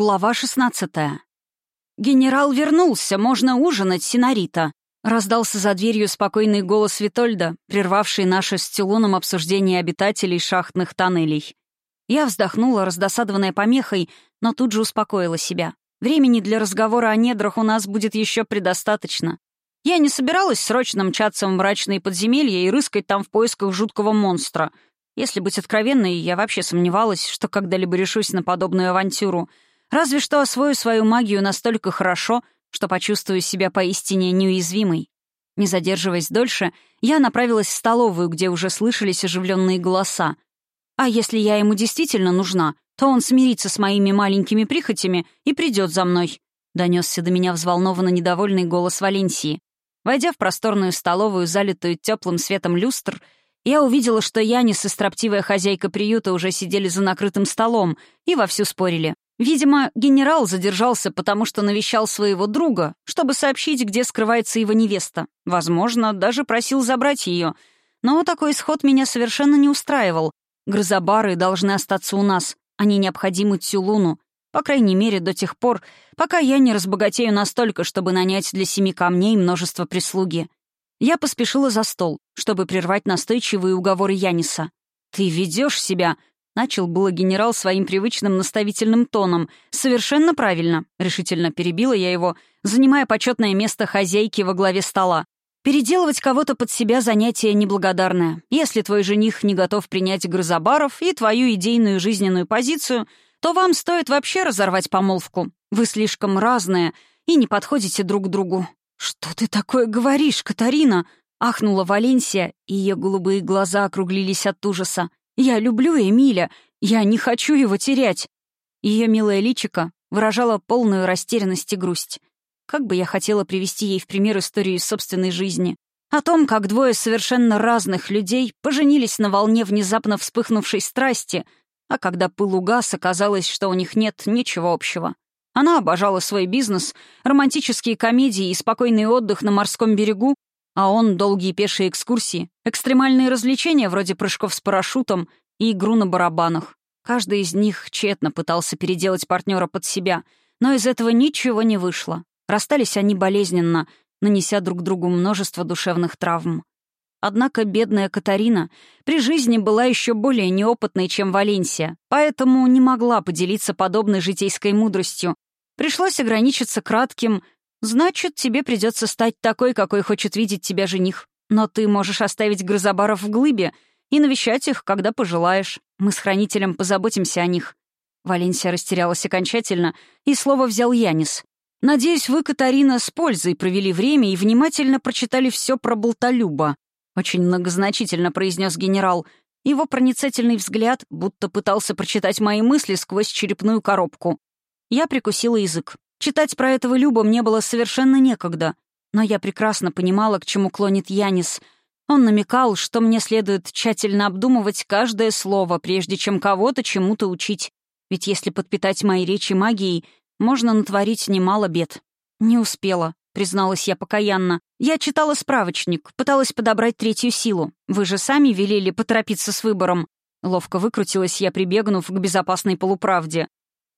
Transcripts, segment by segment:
Глава 16 «Генерал вернулся, можно ужинать, Синарита!» Раздался за дверью спокойный голос Витольда, прервавший наше с Тилоном обсуждение обитателей шахтных тоннелей. Я вздохнула, раздосадованная помехой, но тут же успокоила себя. Времени для разговора о недрах у нас будет еще предостаточно. Я не собиралась срочно мчаться в мрачные подземелья и рыскать там в поисках жуткого монстра. Если быть откровенной, я вообще сомневалась, что когда-либо решусь на подобную авантюру — Разве что освою свою магию настолько хорошо, что почувствую себя поистине неуязвимой. Не задерживаясь дольше, я направилась в столовую, где уже слышались оживленные голоса. А если я ему действительно нужна, то он смирится с моими маленькими прихотями и придет за мной. Донесся до меня взволнованно недовольный голос Валенсии. Войдя в просторную столовую, залитую теплым светом люстр, я увидела, что Янис и строптивая хозяйка приюта уже сидели за накрытым столом и вовсю спорили. Видимо, генерал задержался, потому что навещал своего друга, чтобы сообщить, где скрывается его невеста. Возможно, даже просил забрать ее. Но такой исход меня совершенно не устраивал. Грызобары должны остаться у нас. Они необходимы Тюлуну. По крайней мере, до тех пор, пока я не разбогатею настолько, чтобы нанять для семи камней множество прислуги. Я поспешила за стол, чтобы прервать настойчивые уговоры Яниса. «Ты ведешь себя Начал было генерал своим привычным наставительным тоном. «Совершенно правильно», — решительно перебила я его, занимая почетное место хозяйки во главе стола. «Переделывать кого-то под себя занятие неблагодарное. Если твой жених не готов принять грызобаров и твою идейную жизненную позицию, то вам стоит вообще разорвать помолвку. Вы слишком разные и не подходите друг другу». «Что ты такое говоришь, Катарина?» — ахнула Валенсия, и ее голубые глаза округлились от ужаса. Я люблю Эмиля, я не хочу его терять. Ее милое личико выражало полную растерянность и грусть. Как бы я хотела привести ей в пример историю из собственной жизни. О том, как двое совершенно разных людей поженились на волне внезапно вспыхнувшей страсти, а когда пыл угас, оказалось, что у них нет ничего общего. Она обожала свой бизнес, романтические комедии и спокойный отдых на морском берегу, а он — долгие пешие экскурсии, экстремальные развлечения вроде прыжков с парашютом и игру на барабанах. Каждый из них тщетно пытался переделать партнера под себя, но из этого ничего не вышло. Расстались они болезненно, нанеся друг другу множество душевных травм. Однако бедная Катарина при жизни была еще более неопытной, чем Валенсия, поэтому не могла поделиться подобной житейской мудростью. Пришлось ограничиться кратким Значит, тебе придется стать такой, какой хочет видеть тебя жених. Но ты можешь оставить грызобаров в глыбе и навещать их, когда пожелаешь. Мы с хранителем позаботимся о них». Валенсия растерялась окончательно, и слово взял Янис. «Надеюсь, вы, Катарина, с пользой провели время и внимательно прочитали все про Болтолюба», — очень многозначительно произнес генерал. Его проницательный взгляд будто пытался прочитать мои мысли сквозь черепную коробку. Я прикусила язык. Читать про этого Люба мне было совершенно некогда, но я прекрасно понимала, к чему клонит Янис. Он намекал, что мне следует тщательно обдумывать каждое слово, прежде чем кого-то чему-то учить. Ведь если подпитать мои речи магией, можно натворить немало бед. Не успела, призналась я покаянно. Я читала справочник, пыталась подобрать третью силу. Вы же сами велели поторопиться с выбором. Ловко выкрутилась я, прибегнув к безопасной полуправде.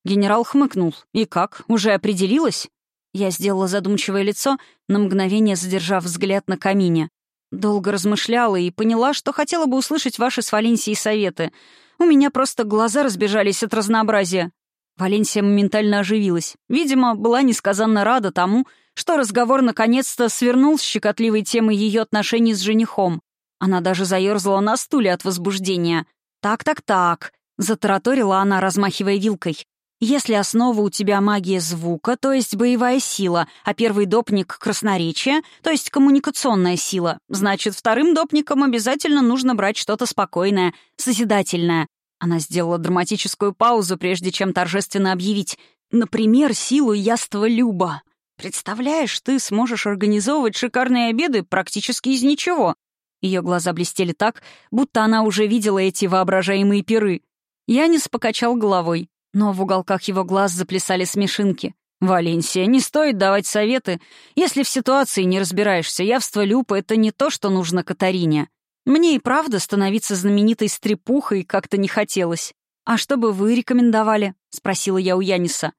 Генерал хмыкнул. «И как? Уже определилась?» Я сделала задумчивое лицо, на мгновение задержав взгляд на камине. Долго размышляла и поняла, что хотела бы услышать ваши с Валенсией советы. У меня просто глаза разбежались от разнообразия. Валенсия моментально оживилась. Видимо, была несказанно рада тому, что разговор наконец-то свернул с щекотливой темы ее отношений с женихом. Она даже заерзала на стуле от возбуждения. «Так-так-так», — затараторила она, размахивая вилкой. Если основа у тебя магия звука, то есть боевая сила, а первый допник — красноречие, то есть коммуникационная сила, значит, вторым допником обязательно нужно брать что-то спокойное, созидательное. Она сделала драматическую паузу, прежде чем торжественно объявить. Например, силу яства Люба. Представляешь, ты сможешь организовывать шикарные обеды практически из ничего. Ее глаза блестели так, будто она уже видела эти воображаемые пиры. Янис покачал головой. Но в уголках его глаз заплясали смешинки. «Валенсия, не стоит давать советы. Если в ситуации не разбираешься, явство Люпа — это не то, что нужно Катарине. Мне и правда становиться знаменитой стрепухой как-то не хотелось. А что бы вы рекомендовали?» — спросила я у Яниса.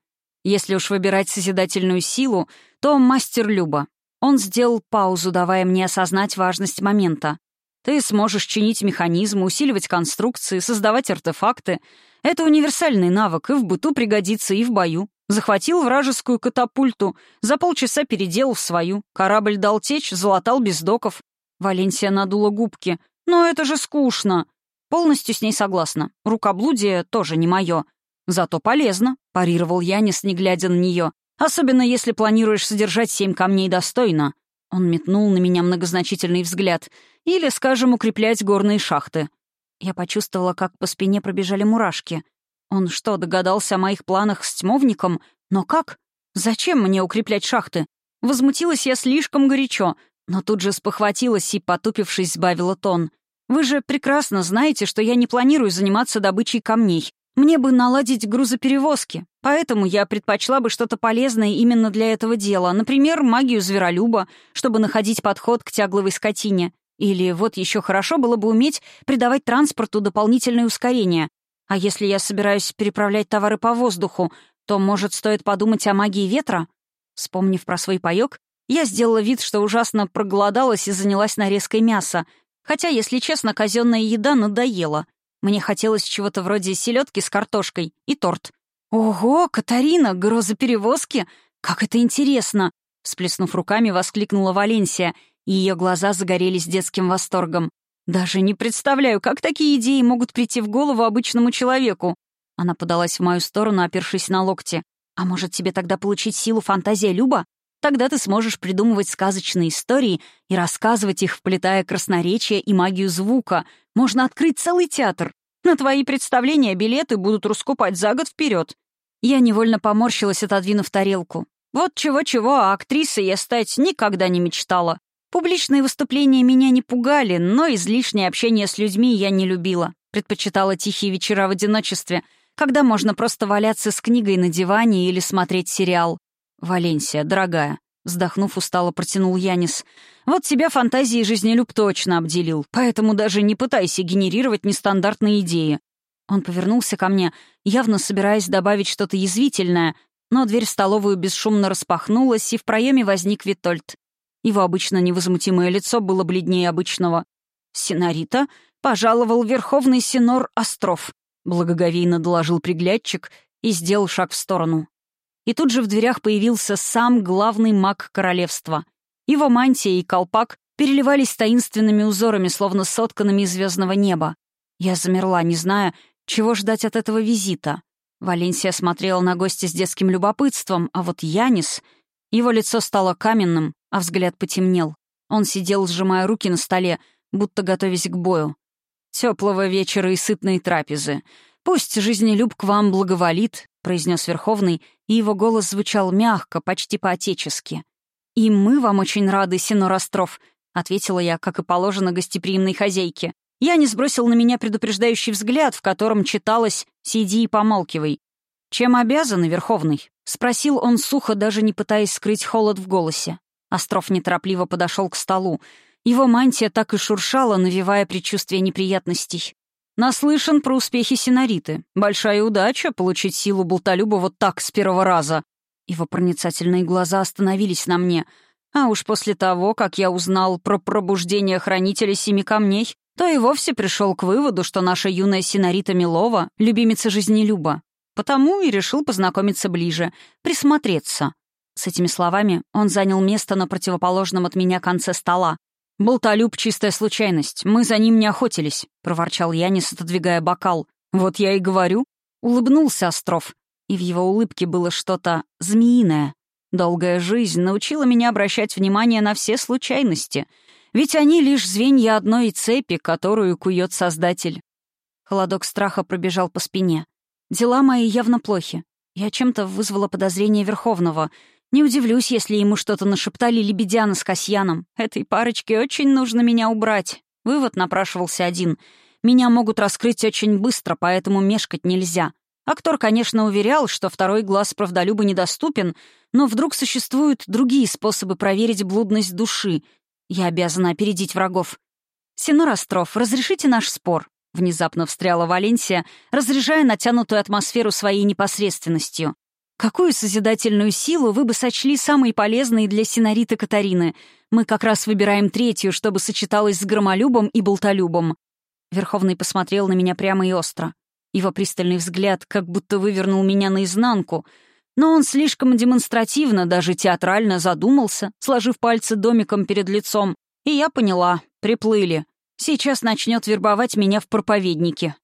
Если уж выбирать созидательную силу, то мастер Люба. Он сделал паузу, давая мне осознать важность момента. Ты сможешь чинить механизмы, усиливать конструкции, создавать артефакты. Это универсальный навык, и в быту пригодится, и в бою. Захватил вражескую катапульту, за полчаса переделал в свою. Корабль дал течь, залатал без доков. Валенсия надула губки. «Но это же скучно!» Полностью с ней согласна. Рукоблудие тоже не мое. Зато полезно, парировал Янис, не глядя на нее. Особенно если планируешь содержать семь камней достойно. Он метнул на меня многозначительный взгляд. Или, скажем, укреплять горные шахты. Я почувствовала, как по спине пробежали мурашки. Он что, догадался о моих планах с тьмовником? Но как? Зачем мне укреплять шахты? Возмутилась я слишком горячо, но тут же спохватилась и, потупившись, сбавила тон. «Вы же прекрасно знаете, что я не планирую заниматься добычей камней. Мне бы наладить грузоперевозки, поэтому я предпочла бы что-то полезное именно для этого дела, например, магию зверолюба, чтобы находить подход к тягловой скотине. Или вот еще хорошо было бы уметь придавать транспорту дополнительное ускорение, а если я собираюсь переправлять товары по воздуху, то, может, стоит подумать о магии ветра? Вспомнив про свой паёк, я сделала вид, что ужасно проголодалась и занялась нарезкой мяса, хотя, если честно, казенная еда надоела. Мне хотелось чего-то вроде селедки с картошкой и торт. «Ого, Катарина, гроза перевозки! Как это интересно!» Всплеснув руками, воскликнула Валенсия, и ее глаза загорелись детским восторгом. Даже не представляю, как такие идеи могут прийти в голову обычному человеку. Она подалась в мою сторону, опершись на локти. А может, тебе тогда получить силу фантазия Люба? Тогда ты сможешь придумывать сказочные истории и рассказывать их, вплетая красноречие и магию звука. Можно открыть целый театр. На твои представления билеты будут раскупать за год вперед. Я невольно поморщилась, отодвинув тарелку. Вот чего-чего, а актрисой я стать никогда не мечтала. Публичные выступления меня не пугали, но излишнее общение с людьми я не любила. Предпочитала тихие вечера в одиночестве, когда можно просто валяться с книгой на диване или смотреть сериал. «Валенсия, дорогая», — вздохнув, устало протянул Янис. «Вот тебя фантазии жизнелюб точно обделил, поэтому даже не пытайся генерировать нестандартные идеи». Он повернулся ко мне, явно собираясь добавить что-то язвительное, но дверь в столовую бесшумно распахнулась, и в проеме возник Витольд. Его обычно невозмутимое лицо было бледнее обычного. «Синорита пожаловал Верховный Синор Остров», — благоговейно доложил приглядчик и сделал шаг в сторону. И тут же в дверях появился сам главный маг королевства. Его мантия и колпак переливались таинственными узорами, словно сотканными из звездного неба. Я замерла, не зная, чего ждать от этого визита. Валенсия смотрела на гостя с детским любопытством, а вот Янис... Его лицо стало каменным, а взгляд потемнел. Он сидел, сжимая руки на столе, будто готовясь к бою. Теплого вечера и сытной трапезы. Пусть жизнелюб к вам благоволит», — произнес Верховный, и его голос звучал мягко, почти по-отечески. «И мы вам очень рады, Синор Остров», — ответила я, как и положено гостеприимной хозяйке. Я не сбросил на меня предупреждающий взгляд, в котором читалось «Сиди и помалкивай». «Чем обязаны, Верховный?» — спросил он сухо, даже не пытаясь скрыть холод в голосе. Остров неторопливо подошел к столу. Его мантия так и шуршала, навевая предчувствие неприятностей. Наслышан про успехи Синариты. Большая удача получить силу Болтолюба вот так с первого раза. Его проницательные глаза остановились на мне. А уж после того, как я узнал про пробуждение Хранителя Семи Камней, то и вовсе пришел к выводу, что наша юная Синарита Милова — любимица жизнелюба. Потому и решил познакомиться ближе, присмотреться. С этими словами он занял место на противоположном от меня конце стола. «Болтолюб — чистая случайность. Мы за ним не охотились», — проворчал Янис, отодвигая бокал. «Вот я и говорю». Улыбнулся Остров, и в его улыбке было что-то змеиное. Долгая жизнь научила меня обращать внимание на все случайности, ведь они лишь звенья одной цепи, которую кует Создатель. Холодок страха пробежал по спине. Дела мои явно плохи. Я чем-то вызвала подозрение Верховного, не удивлюсь, если ему что-то нашептали Лебедяна с Касьяном. Этой парочке очень нужно меня убрать. Вывод напрашивался один. Меня могут раскрыть очень быстро, поэтому мешкать нельзя. Актор, конечно, уверял, что второй глаз правдолюба недоступен, но вдруг существуют другие способы проверить блудность души. Я обязана опередить врагов. «Синор Остров, разрешите наш спор?» Внезапно встряла Валенсия, разряжая натянутую атмосферу своей непосредственностью. Какую созидательную силу вы бы сочли самой полезной для синариты Катарины? Мы как раз выбираем третью, чтобы сочеталась с громолюбом и болтолюбом». Верховный посмотрел на меня прямо и остро. Его пристальный взгляд как будто вывернул меня наизнанку, но он слишком демонстративно, даже театрально задумался, сложив пальцы домиком перед лицом. И я поняла, приплыли. Сейчас начнет вербовать меня в проповеднике.